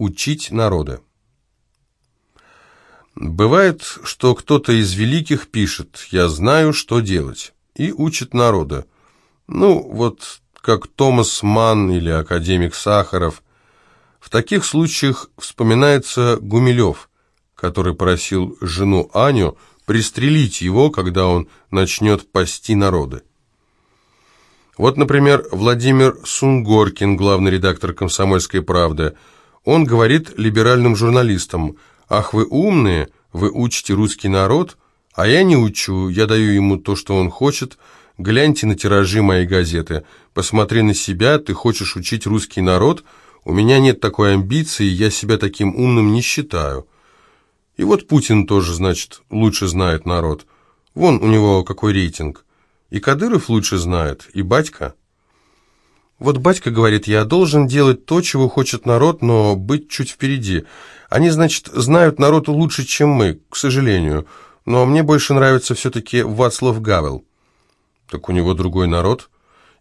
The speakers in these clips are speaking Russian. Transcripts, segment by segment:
Учить народы. Бывает, что кто-то из великих пишет «я знаю, что делать» и учит народа. Ну, вот как Томас Манн или академик Сахаров. В таких случаях вспоминается Гумилев, который просил жену Аню пристрелить его, когда он начнет пасти народы. Вот, например, Владимир Сунгоркин, главный редактор «Комсомольской правды», он говорит либеральным журналистам, «Ах, вы умные, вы учите русский народ, а я не учу, я даю ему то, что он хочет. Гляньте на тиражи моей газеты, посмотри на себя, ты хочешь учить русский народ, у меня нет такой амбиции, я себя таким умным не считаю». И вот Путин тоже, значит, лучше знает народ. Вон у него какой рейтинг. И Кадыров лучше знает, и батька. Вот батька говорит, я должен делать то, чего хочет народ, но быть чуть впереди. Они, значит, знают народ лучше, чем мы, к сожалению. Но мне больше нравится все-таки Вацлав Гавел. Так у него другой народ.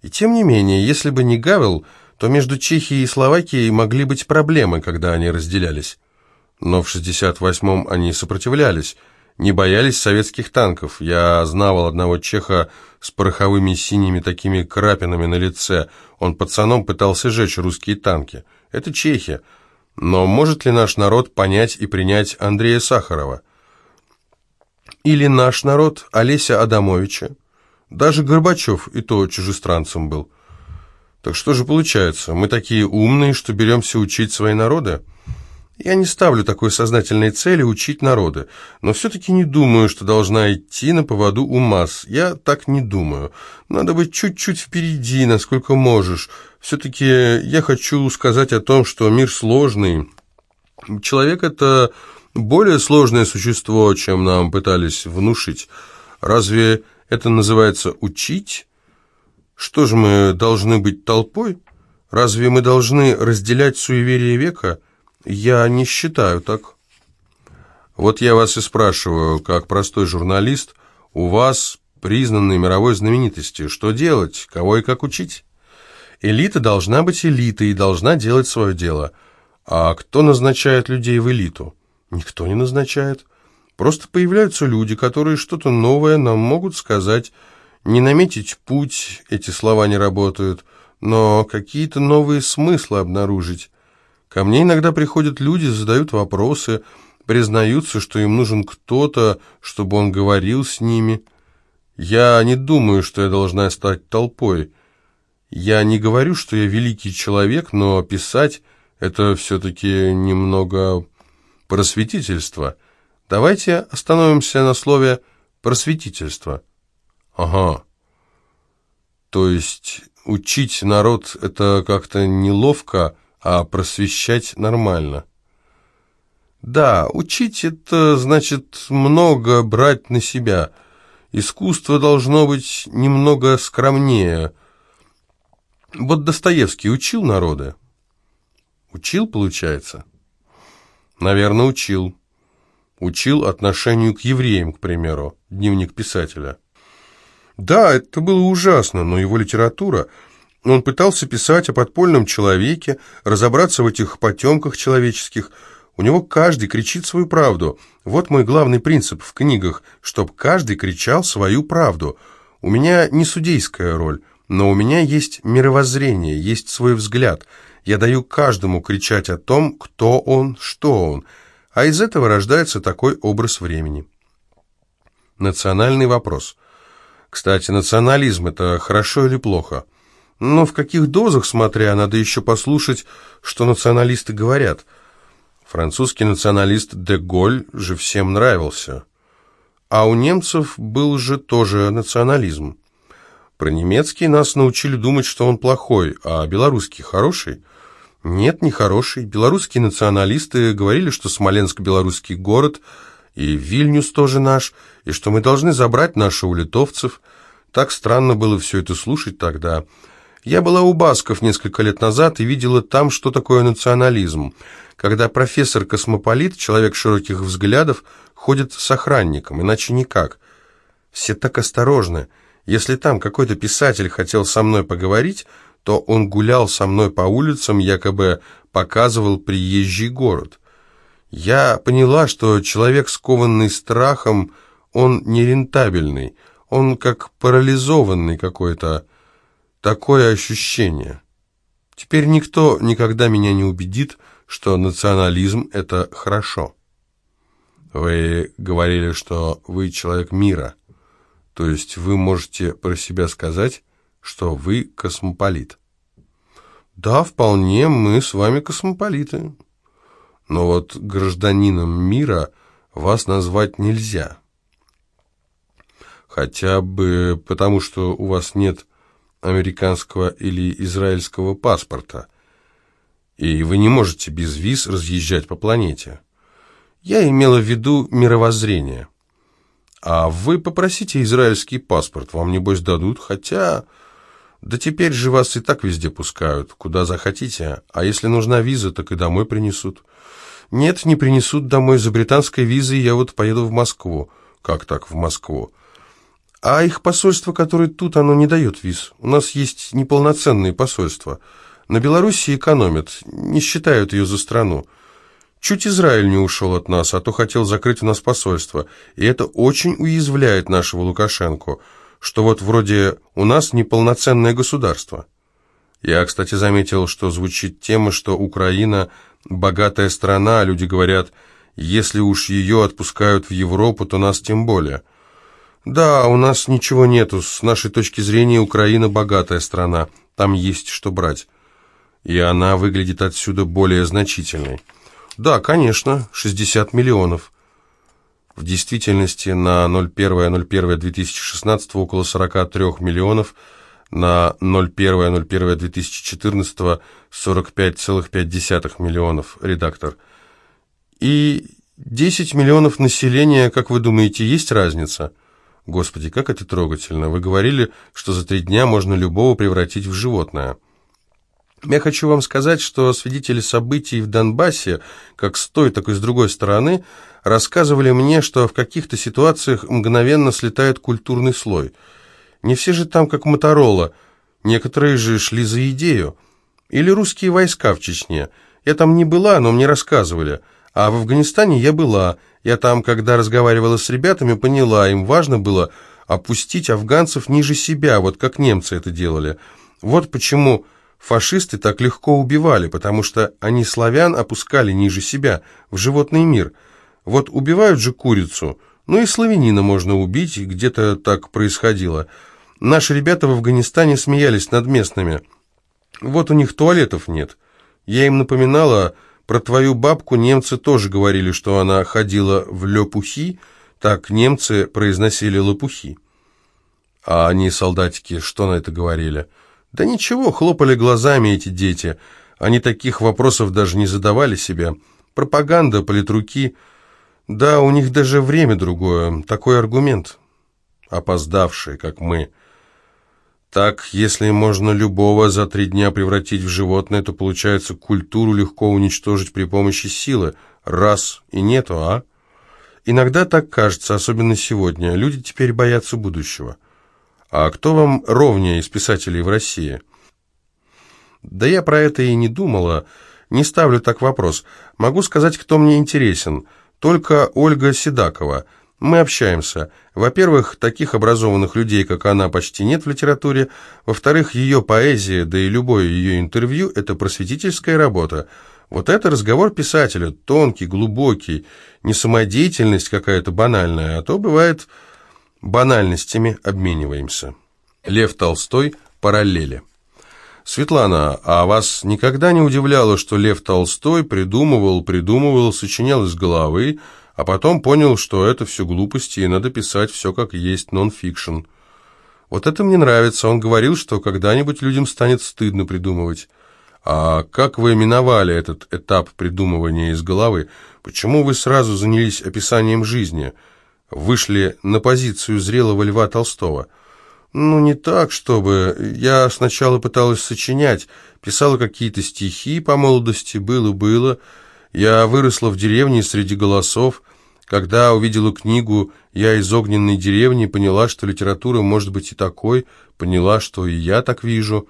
И тем не менее, если бы не Гавел, то между Чехией и Словакией могли быть проблемы, когда они разделялись. Но в 68-м они сопротивлялись, не боялись советских танков. Я знавал одного чеха с пороховыми синими такими крапинами на лице. Он пацаном пытался жечь русские танки. Это чехи. Но может ли наш народ понять и принять Андрея Сахарова? Или наш народ Олеся Адамовича? Даже Горбачев и то чужестранцем был. Так что же получается, мы такие умные, что беремся учить свои народы? Я не ставлю такой сознательной цели учить народы, но все-таки не думаю, что должна идти на поводу у масс. Я так не думаю. Надо быть чуть-чуть впереди, насколько можешь. Все-таки я хочу сказать о том, что мир сложный. Человек – это более сложное существо, чем нам пытались внушить. Разве это называется учить? Что же мы должны быть толпой? Разве мы должны разделять суеверие века – я не считаю так. Вот я вас и спрашиваю, как простой журналист, у вас признанной мировой знаменитости, что делать, кого и как учить? Элита должна быть элитой и должна делать свое дело. А кто назначает людей в элиту? Никто не назначает. Просто появляются люди, которые что-то новое нам могут сказать. Не наметить путь, эти слова не работают, но какие-то новые смыслы обнаружить. Ко мне иногда приходят люди, задают вопросы, признаются, что им нужен кто-то, чтобы он говорил с ними. Я не думаю, что я должна стать толпой. Я не говорю, что я великий человек, но писать — это все-таки немного просветительство. Давайте остановимся на слове «просветительство». Ага. То есть учить народ — это как-то неловко, а просвещать нормально. Да, учить это значит много брать на себя. Искусство должно быть немного скромнее. Вот Достоевский учил народы? Учил, получается? Наверное, учил. Учил отношению к евреям, к примеру, дневник писателя. Да, это было ужасно, но его литература он пытался писать о подпольном человеке, разобраться в этих потемках человеческих. У него каждый кричит свою правду. Вот мой главный принцип в книгах, чтоб каждый кричал свою правду. У меня не судейская роль, но у меня есть мировоззрение, есть свой взгляд. Я даю каждому кричать о том, кто он, что он. А из этого рождается такой образ времени. Национальный вопрос. Кстати, национализм – это хорошо или плохо? – но в каких дозах, смотря, надо еще послушать, что националисты говорят. Французский националист де Голь же всем нравился. А у немцев был же тоже национализм. Про немецкий нас научили думать, что он плохой, а белорусский хороший. Нет, не хороший. Белорусские националисты говорили, что Смоленск – белорусский город, и Вильнюс тоже наш, и что мы должны забрать наши у литовцев. Так странно было все это слушать тогда – я была у Басков несколько лет назад и видела там, что такое национализм. Когда профессор-космополит, человек широких взглядов, ходит с охранником, иначе никак. Все так осторожны. Если там какой-то писатель хотел со мной поговорить, то он гулял со мной по улицам, якобы показывал приезжий город. Я поняла, что человек, скованный страхом, он нерентабельный, он как парализованный какой-то, такое ощущение. Теперь никто никогда меня не убедит, что национализм – это хорошо. Вы говорили, что вы человек мира, то есть вы можете про себя сказать, что вы космополит. Да, вполне, мы с вами космополиты. Но вот гражданином мира вас назвать нельзя. Хотя бы потому, что у вас нет американского или израильского паспорта, и вы не можете без виз разъезжать по планете. Я имела в виду мировоззрение. А вы попросите израильский паспорт, вам небось дадут, хотя... Да теперь же вас и так везде пускают, куда захотите, а если нужна виза, так и домой принесут. Нет, не принесут домой, за британской визой я вот поеду в Москву. Как так в Москву? А их посольство, которое тут, оно не дает виз. У нас есть неполноценные посольства. На Белоруссии экономят, не считают ее за страну. Чуть Израиль не ушел от нас, а то хотел закрыть у нас посольство. И это очень уязвляет нашего Лукашенко, что вот вроде у нас неполноценное государство. Я, кстати, заметил, что звучит тема, что Украина богатая страна, а люди говорят, если уж ее отпускают в Европу, то нас тем более – да, у нас ничего нету. С нашей точки зрения Украина богатая страна. Там есть что брать. И она выглядит отсюда более значительной. Да, конечно, 60 миллионов. В действительности на 01.01.2016 около 43 миллионов, на 01.01.2014 45,5 миллионов, редактор. И 10 миллионов населения, как вы думаете, есть разница? Господи, как это трогательно. Вы говорили, что за три дня можно любого превратить в животное. Я хочу вам сказать, что свидетели событий в Донбассе, как с той, так и с другой стороны, рассказывали мне, что в каких-то ситуациях мгновенно слетает культурный слой. Не все же там как Моторола, некоторые же шли за идею. Или русские войска в Чечне. Я там не была, но мне рассказывали – а в Афганистане я была. Я там, когда разговаривала с ребятами, поняла, им важно было опустить афганцев ниже себя, вот как немцы это делали. Вот почему фашисты так легко убивали, потому что они славян опускали ниже себя, в животный мир. Вот убивают же курицу, ну и славянина можно убить, где-то так происходило. Наши ребята в Афганистане смеялись над местными. Вот у них туалетов нет. Я им напоминала про твою бабку немцы тоже говорили, что она ходила в лепухи, так немцы произносили лопухи. А они, солдатики, что на это говорили? Да ничего, хлопали глазами эти дети. Они таких вопросов даже не задавали себе. Пропаганда, политруки. Да, у них даже время другое. Такой аргумент. Опоздавшие, как мы. Так, если можно любого за три дня превратить в животное, то получается культуру легко уничтожить при помощи силы. Раз и нету, а? Иногда так кажется, особенно сегодня. Люди теперь боятся будущего. А кто вам ровнее из писателей в России? Да я про это и не думала. Не ставлю так вопрос. Могу сказать, кто мне интересен. Только Ольга Седакова – мы общаемся. Во-первых, таких образованных людей, как она, почти нет в литературе. Во-вторых, ее поэзия, да и любое ее интервью – это просветительская работа. Вот это разговор писателя, тонкий, глубокий, не самодеятельность какая-то банальная, а то бывает банальностями обмениваемся. Лев Толстой «Параллели». Светлана, а вас никогда не удивляло, что Лев Толстой придумывал, придумывал, сочинял из головы, а потом понял, что это все глупости, и надо писать все как есть, нон-фикшн. Вот это мне нравится. Он говорил, что когда-нибудь людям станет стыдно придумывать. А как вы именовали этот этап придумывания из головы? Почему вы сразу занялись описанием жизни? Вышли на позицию зрелого Льва Толстого? Ну, не так, чтобы. Я сначала пыталась сочинять, писала какие-то стихи по молодости, было-было. Я выросла в деревне среди голосов, когда увидела книгу «Я из огненной деревни», поняла, что литература может быть и такой, поняла, что и я так вижу.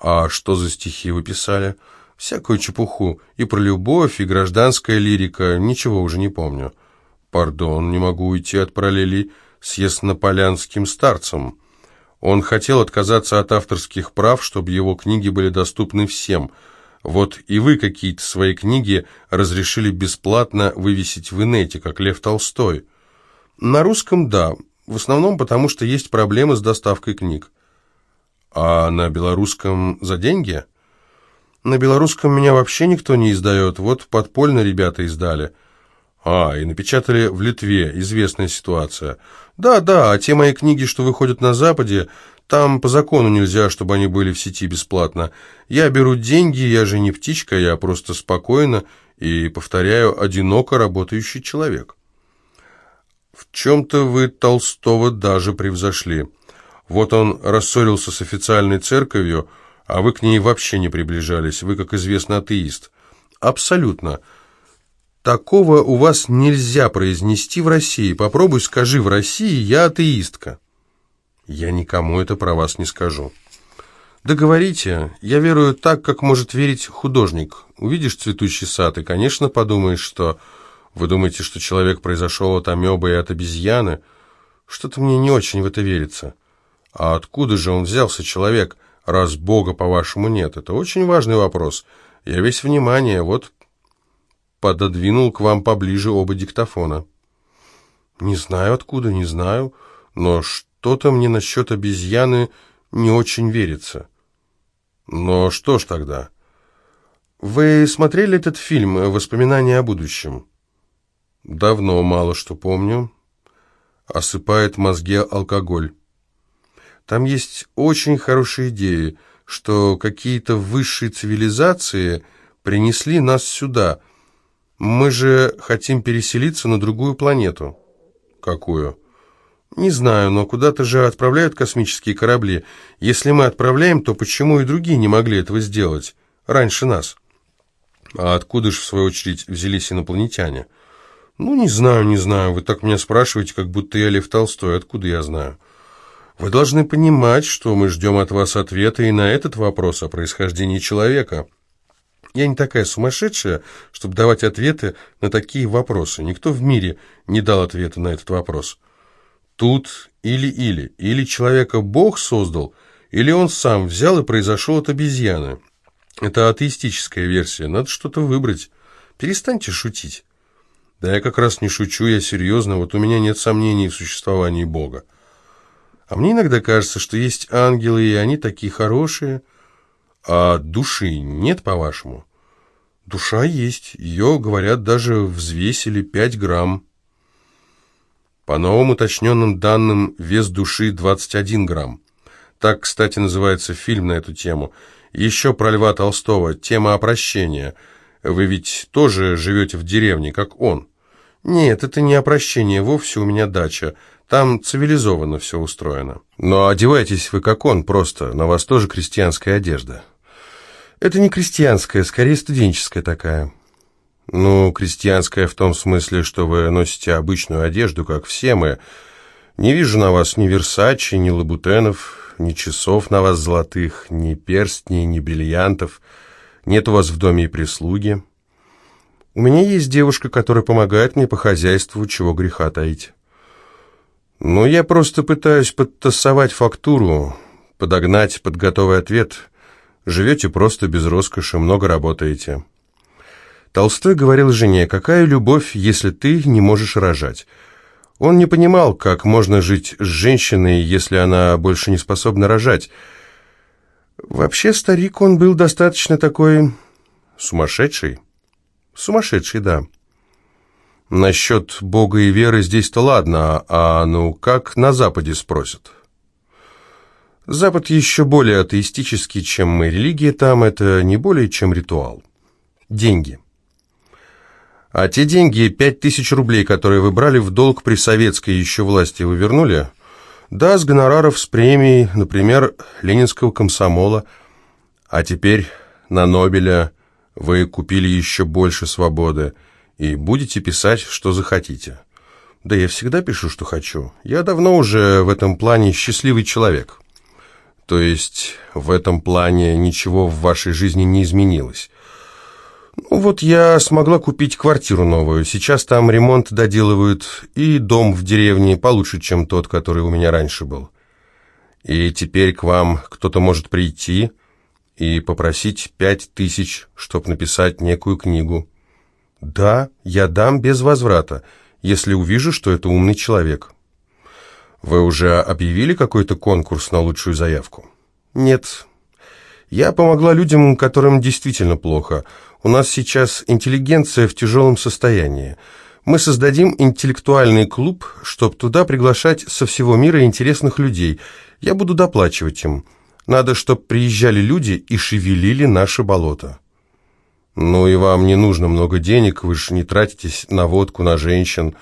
А что за стихи вы писали? Всякую чепуху. И про любовь, и гражданская лирика. Ничего уже не помню. Пардон, не могу уйти от параллелей с яснополянским старцем. Он хотел отказаться от авторских прав, чтобы его книги были доступны всем. Вот и вы какие-то свои книги разрешили бесплатно вывесить в инете, как Лев Толстой. На русском – да, в основном потому, что есть проблемы с доставкой книг. А на белорусском за деньги? На белорусском меня вообще никто не издает, вот подпольно ребята издали. А, и напечатали в Литве, известная ситуация – «Да, да, а те мои книги, что выходят на Западе, там по закону нельзя, чтобы они были в сети бесплатно. Я беру деньги, я же не птичка, я просто спокойно и, повторяю, одиноко работающий человек». «В чем-то вы Толстого даже превзошли. Вот он рассорился с официальной церковью, а вы к ней вообще не приближались, вы, как известно, атеист». «Абсолютно». Такого у вас нельзя произнести в России. Попробуй скажи в России «я атеистка». Я никому это про вас не скажу. Да я верую так, как может верить художник. Увидишь цветущий сад и, конечно, подумаешь, что... Вы думаете, что человек произошел от амебы и от обезьяны? Что-то мне не очень в это верится. А откуда же он взялся, человек, раз Бога, по-вашему, нет? Это очень важный вопрос. Я весь внимание, вот пододвинул к вам поближе оба диктофона. Не знаю откуда, не знаю, но что-то мне насчет обезьяны не очень верится. Но что ж тогда? Вы смотрели этот фильм «Воспоминания о будущем»? Давно мало что помню. Осыпает мозги алкоголь. Там есть очень хорошие идеи, что какие-то высшие цивилизации принесли нас сюда – мы же хотим переселиться на другую планету. Какую? Не знаю, но куда-то же отправляют космические корабли. Если мы отправляем, то почему и другие не могли этого сделать раньше нас? А откуда же, в свою очередь, взялись инопланетяне? Ну, не знаю, не знаю. Вы так меня спрашиваете, как будто я Лев Толстой. Откуда я знаю? Вы должны понимать, что мы ждем от вас ответа и на этот вопрос о происхождении человека. Я не такая сумасшедшая, чтобы давать ответы на такие вопросы. Никто в мире не дал ответа на этот вопрос. Тут или-или. Или человека Бог создал, или он сам взял и произошел от обезьяны. Это атеистическая версия. Надо что-то выбрать. Перестаньте шутить. Да я как раз не шучу, я серьезно. Вот у меня нет сомнений в существовании Бога. А мне иногда кажется, что есть ангелы, и они такие хорошие, а души нет, по-вашему? Душа есть. Ее, говорят, даже взвесили 5 грамм. По новым уточненным данным, вес души 21 грамм. Так, кстати, называется фильм на эту тему. Еще про Льва Толстого. Тема опрощения. Вы ведь тоже живете в деревне, как он. Нет, это не опрощение, вовсе у меня дача. Там цивилизованно все устроено. Но одевайтесь вы как он, просто. На вас тоже крестьянская одежда. Это не крестьянская, скорее студенческая такая. Ну, крестьянская в том смысле, что вы носите обычную одежду, как все мы. Не вижу на вас ни Версачи, ни Лабутенов, ни часов на вас золотых, ни перстней, ни бриллиантов. Нет у вас в доме и прислуги. У меня есть девушка, которая помогает мне по хозяйству, чего греха таить. Ну, я просто пытаюсь подтасовать фактуру, подогнать под готовый ответ – Живете просто без роскоши, много работаете. Толстой говорил жене, какая любовь, если ты не можешь рожать. Он не понимал, как можно жить с женщиной, если она больше не способна рожать. Вообще, старик, он был достаточно такой... сумасшедший. Сумасшедший, да. Насчет Бога и веры здесь-то ладно, а ну как на Западе спросят? Запад еще более атеистический, чем мы. Религия там – это не более чем ритуал. Деньги. А те деньги, пять тысяч рублей, которые вы брали в долг при советской еще власти, вы вернули? Да, с гонораров, с премией, например, ленинского комсомола. А теперь на Нобеля вы купили еще больше свободы и будете писать, что захотите. Да я всегда пишу, что хочу. Я давно уже в этом плане счастливый человек». То есть в этом плане ничего в вашей жизни не изменилось. Ну, вот я смогла купить квартиру новую. Сейчас там ремонт доделывают, и дом в деревне получше, чем тот, который у меня раньше был. И теперь к вам кто-то может прийти и попросить пять тысяч, чтобы написать некую книгу. Да, я дам без возврата, если увижу, что это умный человек. Вы уже объявили какой-то конкурс на лучшую заявку? Нет. Я помогла людям, которым действительно плохо. У нас сейчас интеллигенция в тяжелом состоянии. Мы создадим интеллектуальный клуб, чтобы туда приглашать со всего мира интересных людей. Я буду доплачивать им. Надо, чтобы приезжали люди и шевелили наше болото. Ну и вам не нужно много денег, вы же не тратитесь на водку, на женщин.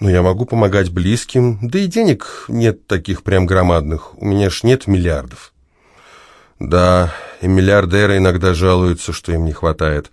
Но я могу помогать близким, да и денег нет таких прям громадных. У меня ж нет миллиардов. Да, и миллиардеры иногда жалуются, что им не хватает.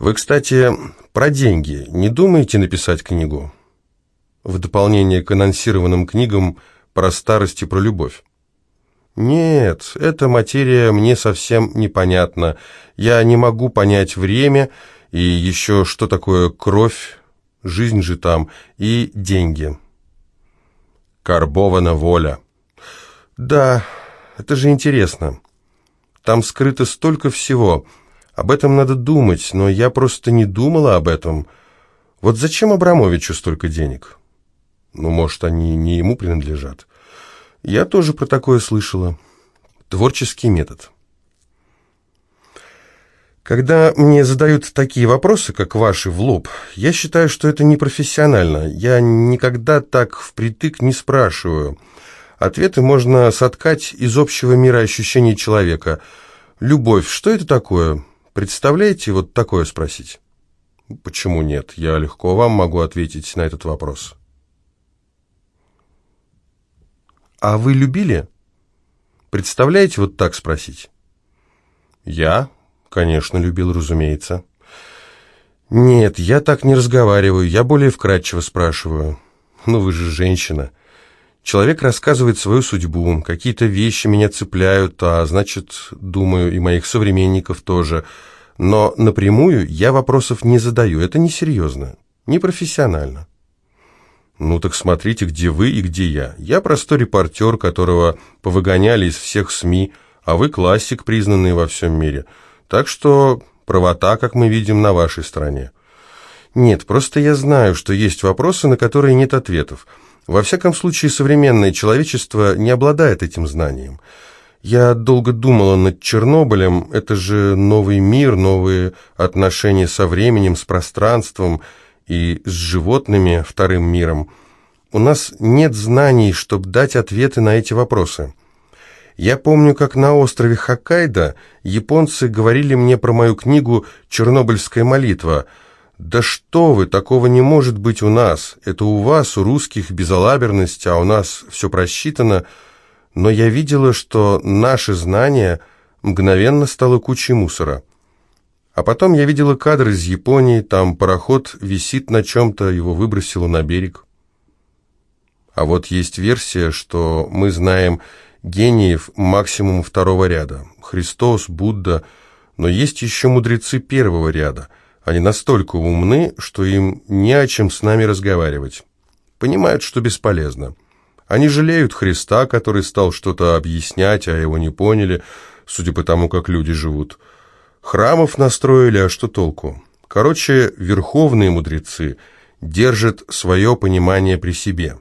Вы, кстати, про деньги не думаете написать книгу? В дополнение к анонсированным книгам про старость и про любовь. Нет, эта материя мне совсем непонятна. Я не могу понять время и еще что такое кровь, жизнь же там, и деньги. Карбована воля. Да, это же интересно. Там скрыто столько всего. Об этом надо думать, но я просто не думала об этом. Вот зачем Абрамовичу столько денег? Ну, может, они не ему принадлежат. Я тоже про такое слышала. Творческий метод. Когда мне задают такие вопросы, как ваши, в лоб, я считаю, что это непрофессионально. Я никогда так впритык не спрашиваю. Ответы можно соткать из общего мира ощущений человека. «Любовь, что это такое?» Представляете, вот такое спросить? Почему нет? Я легко вам могу ответить на этот вопрос. А вы любили? Представляете, вот так спросить? Я, конечно, любил, разумеется. Нет, я так не разговариваю, я более вкратчиво спрашиваю. Ну вы же женщина. Человек рассказывает свою судьбу, какие-то вещи меня цепляют, а значит, думаю, и моих современников тоже. Но напрямую я вопросов не задаю, это несерьезно, непрофессионально. Ну так смотрите, где вы и где я. Я простой репортер, которого повыгоняли из всех СМИ, а вы классик, признанный во всем мире. Так что правота, как мы видим, на вашей стороне. Нет, просто я знаю, что есть вопросы, на которые нет ответов – во всяком случае, современное человечество не обладает этим знанием. Я долго думала над Чернобылем, это же новый мир, новые отношения со временем, с пространством и с животными, вторым миром. У нас нет знаний, чтобы дать ответы на эти вопросы. Я помню, как на острове Хоккайдо японцы говорили мне про мою книгу «Чернобыльская молитва», «Да что вы, такого не может быть у нас. Это у вас, у русских, безалаберность, а у нас все просчитано». Но я видела, что наше знание мгновенно стало кучей мусора. А потом я видела кадры из Японии, там пароход висит на чем-то, его выбросило на берег. А вот есть версия, что мы знаем гениев максимум второго ряда. Христос, Будда, но есть еще мудрецы первого ряда – они настолько умны, что им не о чем с нами разговаривать. Понимают, что бесполезно. Они жалеют Христа, который стал что-то объяснять, а его не поняли, судя по тому, как люди живут. Храмов настроили, а что толку? Короче, верховные мудрецы держат свое понимание при себе.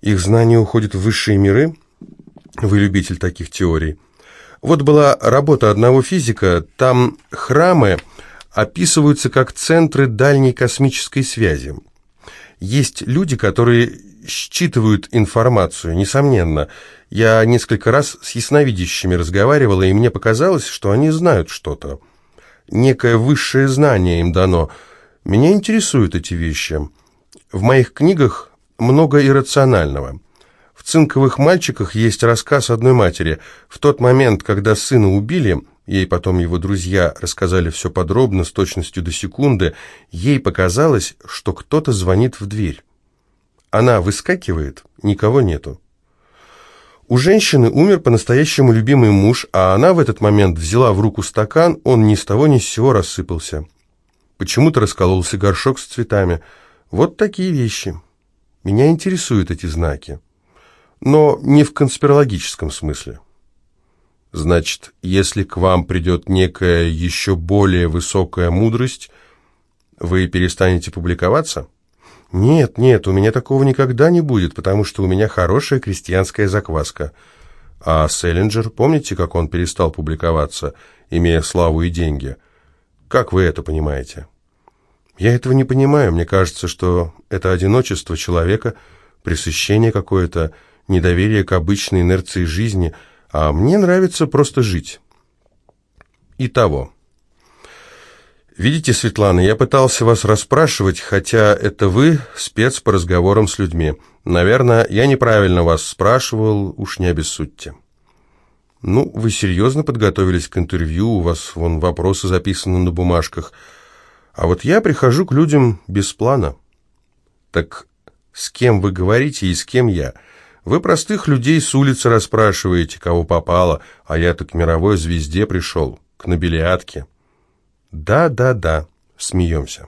Их знания уходят в высшие миры? Вы любитель таких теорий. Вот была работа одного физика, там храмы описываются как центры дальней космической связи. Есть люди, которые считывают информацию, несомненно. Я несколько раз с ясновидящими разговаривала, и мне показалось, что они знают что-то. Некое высшее знание им дано. Меня интересуют эти вещи. В моих книгах много иррационального. В «Цинковых мальчиках» есть рассказ одной матери. В тот момент, когда сына убили, Ей потом его друзья рассказали все подробно, с точностью до секунды. Ей показалось, что кто-то звонит в дверь. Она выскакивает, никого нету. У женщины умер по-настоящему любимый муж, а она в этот момент взяла в руку стакан, он ни с того ни с сего рассыпался. Почему-то раскололся горшок с цветами. Вот такие вещи. Меня интересуют эти знаки. Но не в конспирологическом смысле. Значит, если к вам придет некая еще более высокая мудрость, вы перестанете публиковаться? Нет, нет, у меня такого никогда не будет, потому что у меня хорошая крестьянская закваска. А Селлинджер, помните, как он перестал публиковаться, имея славу и деньги? Как вы это понимаете? Я этого не понимаю. Мне кажется, что это одиночество человека, пресыщение какое-то, недоверие к обычной инерции жизни – а мне нравится просто жить. Итого. Видите, Светлана, я пытался вас расспрашивать, хотя это вы спец по разговорам с людьми. Наверное, я неправильно вас спрашивал, уж не обессудьте. Ну, вы серьезно подготовились к интервью, у вас вон вопросы записаны на бумажках. А вот я прихожу к людям без плана. Так с кем вы говорите и с кем я – вы простых людей с улицы расспрашиваете, кого попало, а я-то к мировой звезде пришел, к нобелиатке. Да, да, да, смеемся.